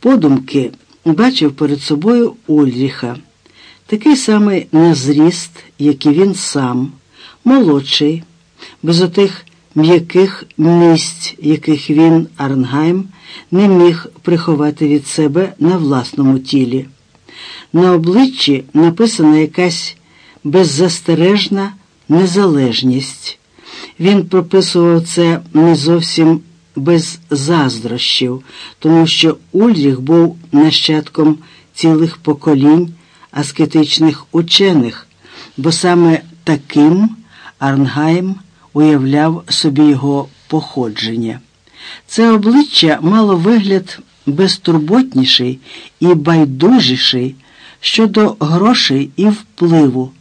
подумки бачив перед собою Ульріха, такий самий на зріст, як і він сам, молодший, без отих м'яких місць, яких він, Арнгайм, не міг приховати від себе на власному тілі. На обличчі написана якась беззастережна незалежність. Він прописував це не зовсім без заздрощів, тому що Ульріх був нащадком цілих поколінь аскетичних учених, бо саме таким Арнгайм уявляв собі його походження. Це обличчя мало вигляд безтурботніший і байдужіший щодо грошей і впливу,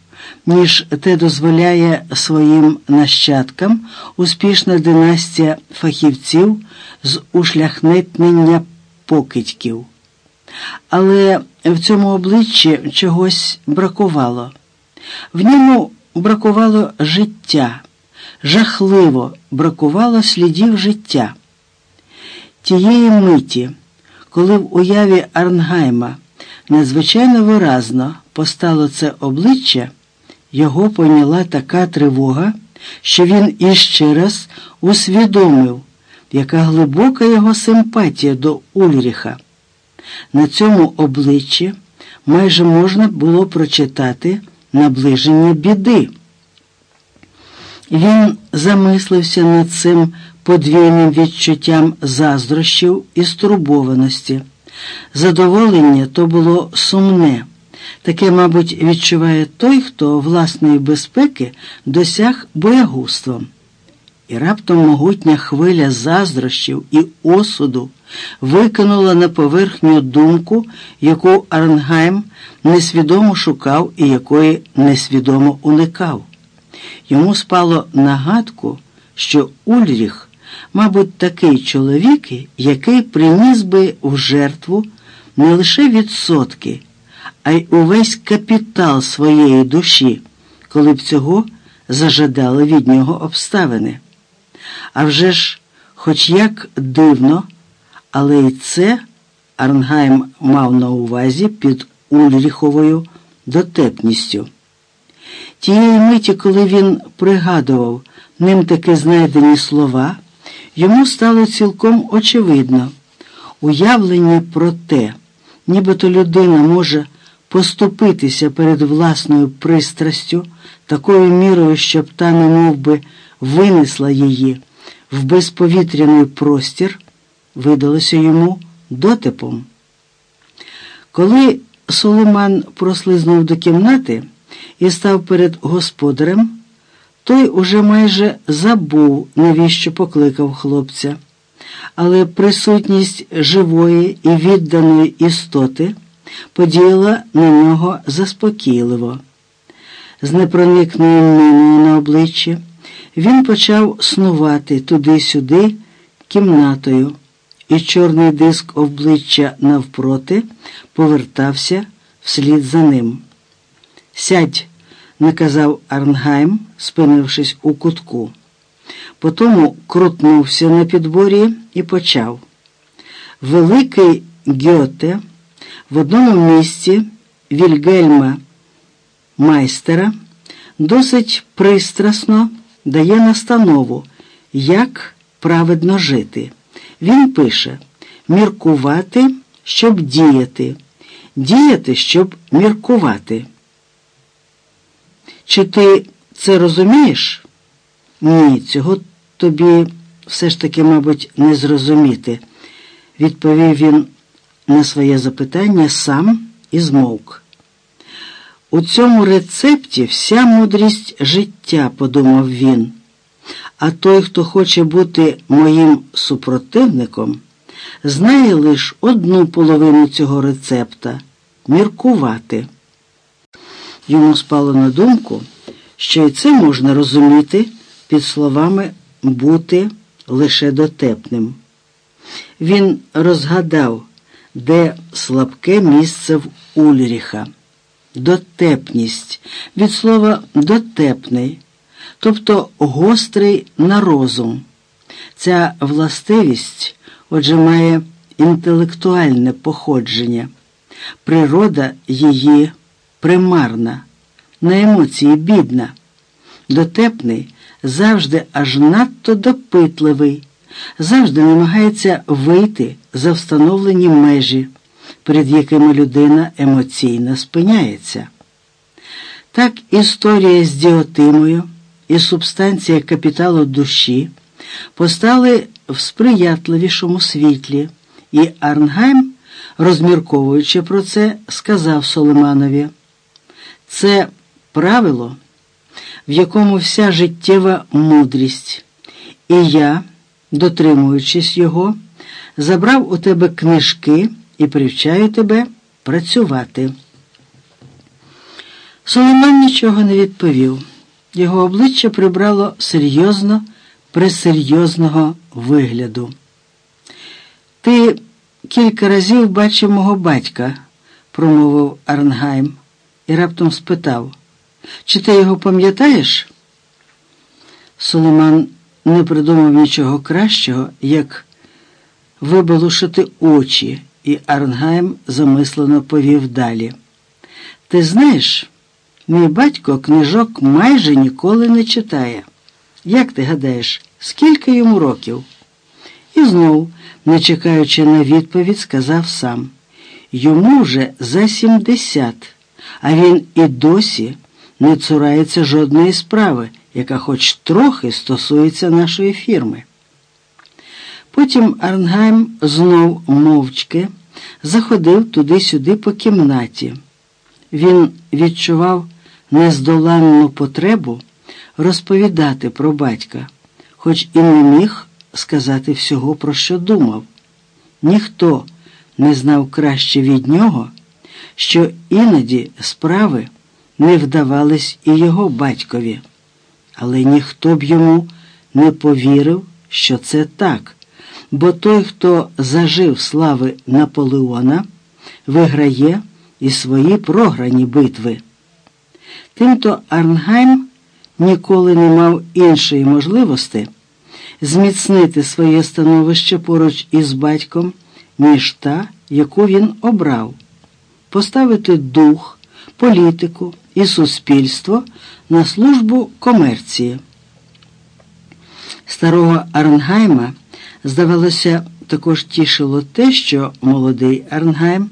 ніж те дозволяє своїм нащадкам успішна династія фахівців з ушляхнетнення покидьків. Але в цьому обличчі чогось бракувало. В ньому бракувало життя, жахливо бракувало слідів життя. Тієї миті, коли в уяві Арнгайма надзвичайно виразно постало це обличчя, його поняла така тривога, що він іще раз усвідомив, яка глибока його симпатія до Ульріха. На цьому обличчі майже можна було прочитати наближення біди. Він замислився над цим подвійним відчуттям заздрощів і стурбованості. Задоволення то було сумне. Таке, мабуть, відчуває той, хто власної безпеки досяг боягузтвом. І раптом могутня хвиля заздрощів і осуду викинула на поверхню думку, яку Арнгайм несвідомо шукав і якої несвідомо уникав. Йому спало нагадку, що Ульріх, мабуть, такий чоловік, який приніс би в жертву не лише відсотки, а й увесь капітал своєї душі, коли б цього зажадали від нього обставини. А вже ж, хоч як дивно, але й це Арнгайм мав на увазі під Ульріховою дотепністю. Тієї миті, коли він пригадував ним таки знайдені слова, йому стало цілком очевидно уявлення про те, нібито людина може поступитися перед власною пристрастю такою мірою, щоб та немов би винесла її в безповітряний простір, видалося йому дотипом. Коли Сулейман прослизнув до кімнати і став перед господарем, той уже майже забув, навіщо покликав хлопця, але присутність живої і відданої істоти подіяла на нього заспокійливо. З непроникною міною на обличчі він почав снувати туди-сюди кімнатою, і чорний диск обличчя навпроти повертався вслід за ним. Сядь, наказав Арнгайм, спинившись у кутку. Потому крутнувся на підборі і почав. Великий Гьоте в одному місці Вільгельма майстера досить пристрасно дає настанову, як праведно жити. Він пише міркувати, щоб діяти, діяти, щоб міркувати. Чи ти це розумієш? Ні, цього тобі все ж таки, мабуть, не зрозуміти, відповів він на своє запитання сам і змовк. У цьому рецепті вся мудрість життя, подумав він. А той, хто хоче бути моїм супротивником, знає лише одну половину цього рецепта міркувати. Йому спало на думку, що і це можна розуміти під словами бути лише дотепним. Він розгадав, де слабке місце в Ульріха. Дотепність від слова дотепний, тобто гострий на розум. Ця властивість, отже, має інтелектуальне походження, природа її примарна, на емоції бідна, дотепний, завжди аж надто допитливий, завжди намагається вийти за встановлені межі, перед якими людина емоційно спиняється. Так історія з діотимою і субстанція капіталу душі постали в сприятливішому світлі, і Арнгайм, розмірковуючи про це, сказав Соломанові: це правило, в якому вся життєва мудрість, і я, дотримуючись його, забрав у тебе книжки і привчаю тебе працювати. Соломон нічого не відповів. Його обличчя прибрало серйозно пресерйозного вигляду. Ти кілька разів бачив мого батька, промовив Арнгайм, і раптом спитав, чи ти його пам'ятаєш? Соломан не придумав нічого кращого, як вибалушити очі, і Арнгайм замислено повів далі. Ти знаєш, мій батько книжок майже ніколи не читає. Як ти гадаєш, скільки йому років? І знов, не чекаючи на відповідь, сказав сам йому вже за сімдесят, а він і досі не цурається жодної справи, яка хоч трохи стосується нашої фірми. Потім Арнгайм знов мовчки заходив туди-сюди по кімнаті. Він відчував нездоланну потребу розповідати про батька, хоч і не міг сказати всього, про що думав. Ніхто не знав краще від нього, що іноді справи не вдавались і його батькові, але ніхто б йому не повірив, що це так, бо той, хто зажив слави Наполеона, виграє і свої програні битви. Тимто Арнгайм ніколи не мав іншої можливості зміцнити своє становище поруч із батьком, ніж та, яку він обрав, поставити дух, політику і суспільство на службу комерції. Старого Арнгайма, здавалося, також тішило те, що молодий Арнгайм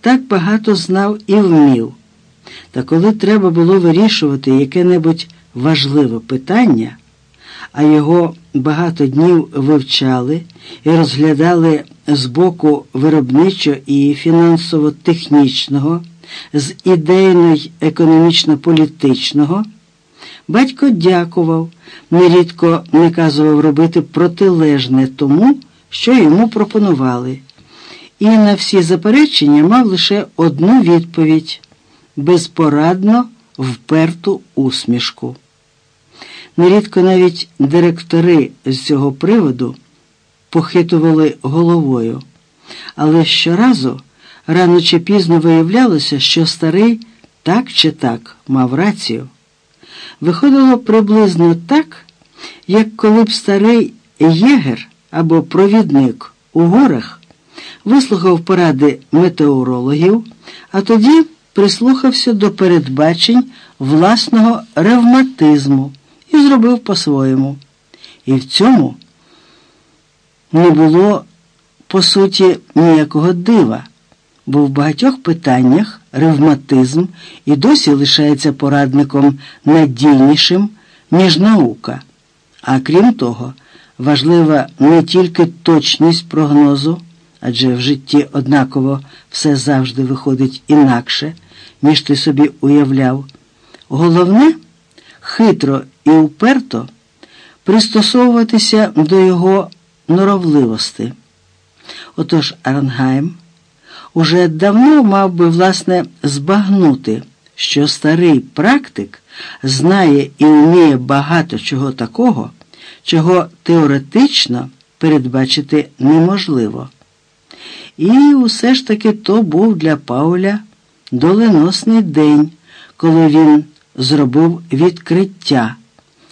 так багато знав і вмів. Та коли треба було вирішувати яке-небудь важливе питання, а його багато днів вивчали і розглядали з боку виробничо і фінансово-технічного, з ідейно-економічно-політичного, батько дякував, нерідко наказував робити протилежне тому, що йому пропонували, і на всі заперечення мав лише одну відповідь безпорадно вперту усмішку. Нерідко навіть директори з цього приводу похитували головою, але щоразу рано чи пізно виявлялося, що старий так чи так мав рацію. Виходило приблизно так, як коли б старий єгер або провідник у горах вислухав поради метеорологів, а тоді прислухався до передбачень власного ревматизму і зробив по-своєму. І в цьому не було, по суті, ніякого дива, бо в багатьох питаннях ревматизм і досі лишається порадником надійнішим, ніж наука. А крім того, важлива не тільки точність прогнозу, адже в житті однаково все завжди виходить інакше, ніж ти собі уявляв. Головне хитро і уперто пристосовуватися до його норовливості. Отож Арнгайм уже давно мав би, власне, збагнути, що старий практик знає і вміє багато чого такого, чого теоретично передбачити неможливо. І усе ж таки то був для Пауля доленосний день, коли він зробив відкриття.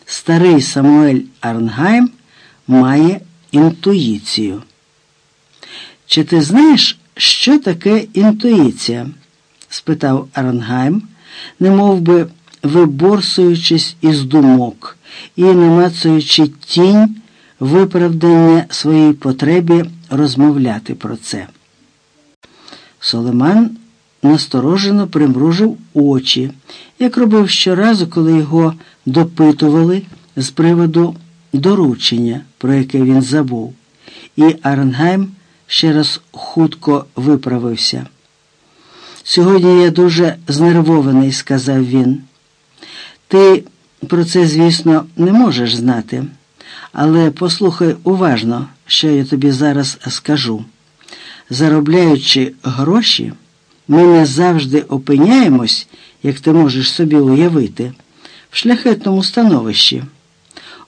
Старий Самуель Арнгайм має інтуїцію. Чи ти знаєш, що таке інтуїція? спитав Арангайм, немов би виборсуючись із думок і намацуючи тінь виправдання своїй потребі розмовляти про це. Соломан насторожено примружив очі, як робив щоразу, коли його допитували з приводу доручення, про яке він забув, і Арнгайм ще раз хутко виправився. Сьогодні я дуже знервований, сказав він. Ти про це, звісно, не можеш знати, але послухай уважно, що я тобі зараз скажу. Заробляючи гроші, ми не завжди опиняємось, як ти можеш собі уявити, в шляхетному становищі.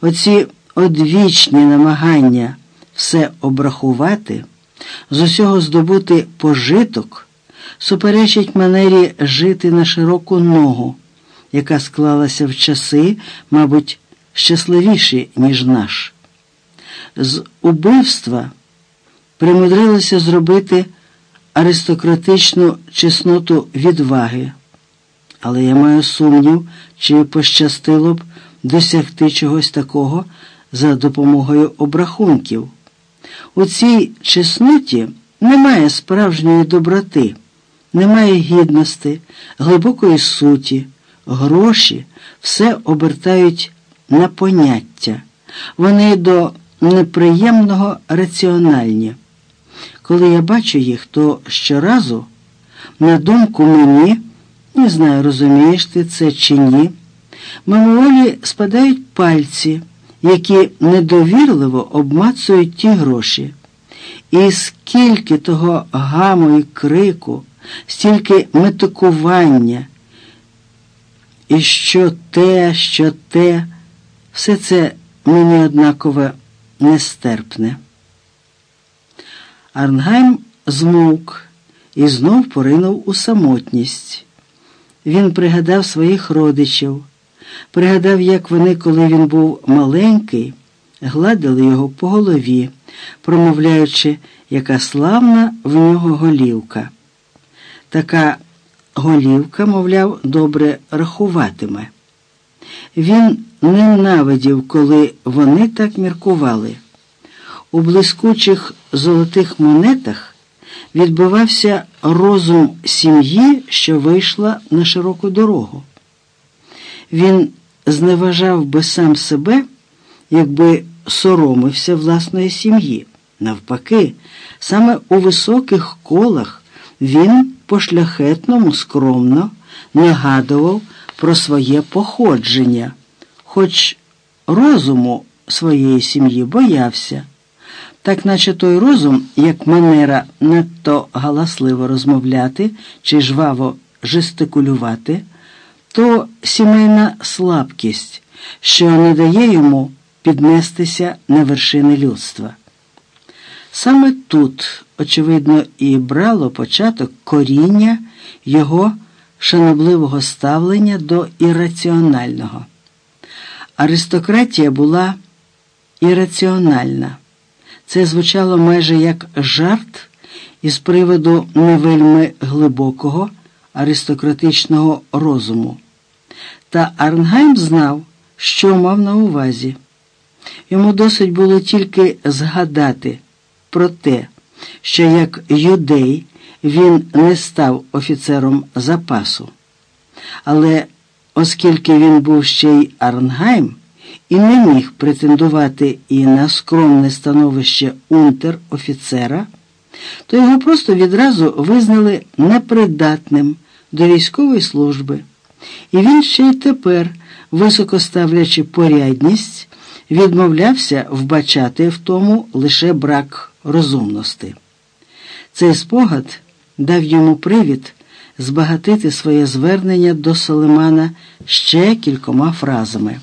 Оці одвічні намагання все обрахувати, з усього здобути пожиток, суперечить манері жити на широку ногу, яка склалася в часи, мабуть, щасливіші, ніж наш. З убивства примудрилося зробити аристократичну чесноту відваги, але я маю сумнів, чи пощастило б досягти чогось такого за допомогою обрахунків. У цій чесноті немає справжньої доброти, немає гідності, глибокої суті, гроші все обертають на поняття. Вони до неприємного раціональні. Коли я бачу їх, то щоразу, на думку мені, не знаю, розумієш ти це чи ні, мимоволі спадають пальці, які недовірливо обмацують ті гроші. І скільки того гаму і крику, стільки метикування, і що те, що те, все це мені однаково нестерпне. Арнгайм змовк і знов поринув у самотність. Він пригадав своїх родичів, пригадав, як вони, коли він був маленький, гладили його по голові, промовляючи, яка славна в нього голівка. Така голівка, мовляв, добре рахуватиме. Він ненавидів, коли вони так міркували. У блискучих золотих монетах відбивався розум сім'ї, що вийшла на широку дорогу. Він зневажав би сам себе, якби соромився власної сім'ї. Навпаки, саме у високих колах він по шляхетному скромно нагадував про своє походження, хоч розуму своєї сім'ї боявся так наче той розум, як манера надто галасливо розмовляти чи жваво жестикулювати, то сімейна слабкість, що не дає йому піднестися на вершини людства. Саме тут, очевидно, і брало початок коріння його шанобливого ставлення до ірраціонального. Аристократія була ірраціональна. Це звучало майже як жарт із приводу не вельми глибокого аристократичного розуму. Та Арнгайм знав, що мав на увазі. Йому досить було тільки згадати про те, що як юдей він не став офіцером запасу. Але оскільки він був ще й Арнгайм, і не міг претендувати і на скромне становище унтер-офіцера, то його просто відразу визнали непридатним до військової служби. І він ще й тепер, високо ставлячи порядність, відмовлявся вбачати в тому лише брак розумності. Цей спогад дав йому привід збагатити своє звернення до Солимана ще кількома фразами.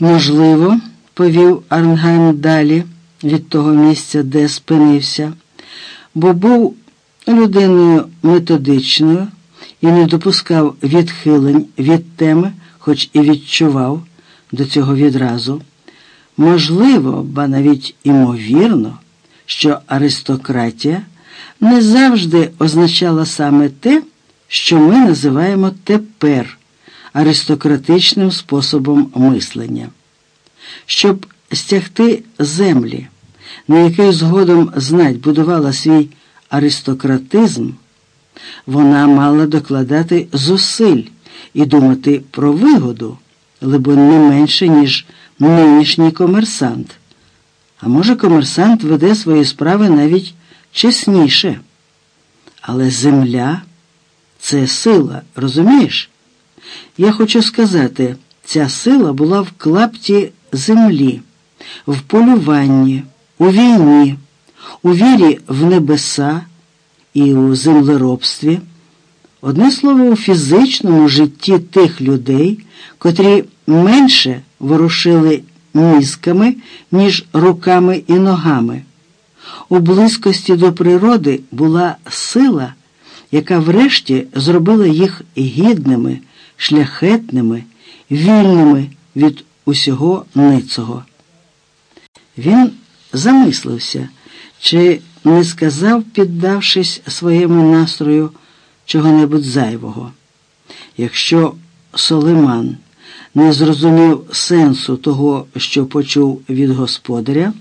Можливо, повів Арнгайм далі від того місця, де спинився, бо був людиною методичною і не допускав відхилень від теми, хоч і відчував до цього відразу. Можливо, ба навіть імовірно, що аристократія не завжди означала саме те, що ми називаємо тепер аристократичним способом мислення. Щоб стягти землі, на яких згодом знать будувала свій аристократизм, вона мала докладати зусиль і думати про вигоду, либо не менше, ніж нинішній комерсант. А може, комерсант веде свої справи навіть чесніше. Але земля це сила, розумієш? Я хочу сказати, ця сила була в клапті землі, в полюванні, у війні, у вірі в небеса і у землеробстві. Одне слово, у фізичному житті тих людей, котрі менше ворушили мізками, ніж руками і ногами. У близькості до природи була сила, яка врешті зробила їх гідними, шляхетними, вільними від усього ницого. Він замислився, чи не сказав, піддавшись своєму настрою чого-небудь зайвого. Якщо Солиман не зрозумів сенсу того, що почув від господаря,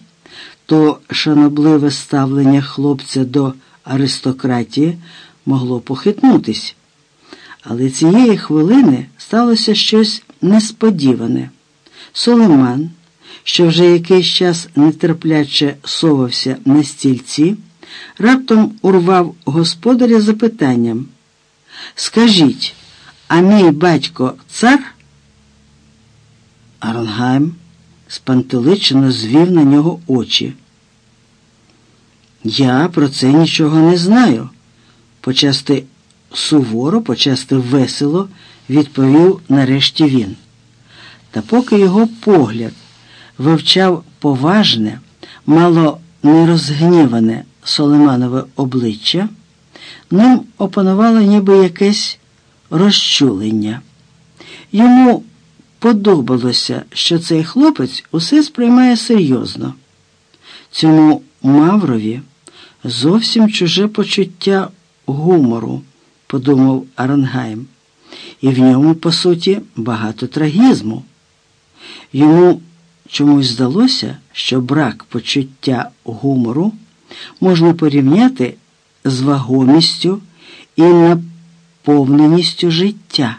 то шанобливе ставлення хлопця до аристократії могло похитнутись. Але цієї хвилини сталося щось несподіване. Солиман, що вже якийсь час нетерпляче совався на стільці, раптом урвав господаря запитанням Скажіть, а мій батько цар? Арнгайм спантеличено звів на нього очі. Я про це нічого не знаю. Почасти суворо, почасти весело, відповів нарешті він. Та поки його погляд вивчав поважне, мало нерозгніване Соломанове обличчя, ним опанувало ніби якесь розчулення. Йому подобалося, що цей хлопець усе сприймає серйозно. Цьому Маврові зовсім чуже почуття гумору, подумав Аренгайм, і в ньому, по суті, багато трагізму. Йому чомусь здалося, що брак почуття гумору можна порівняти з вагомістю і наповненістю життя.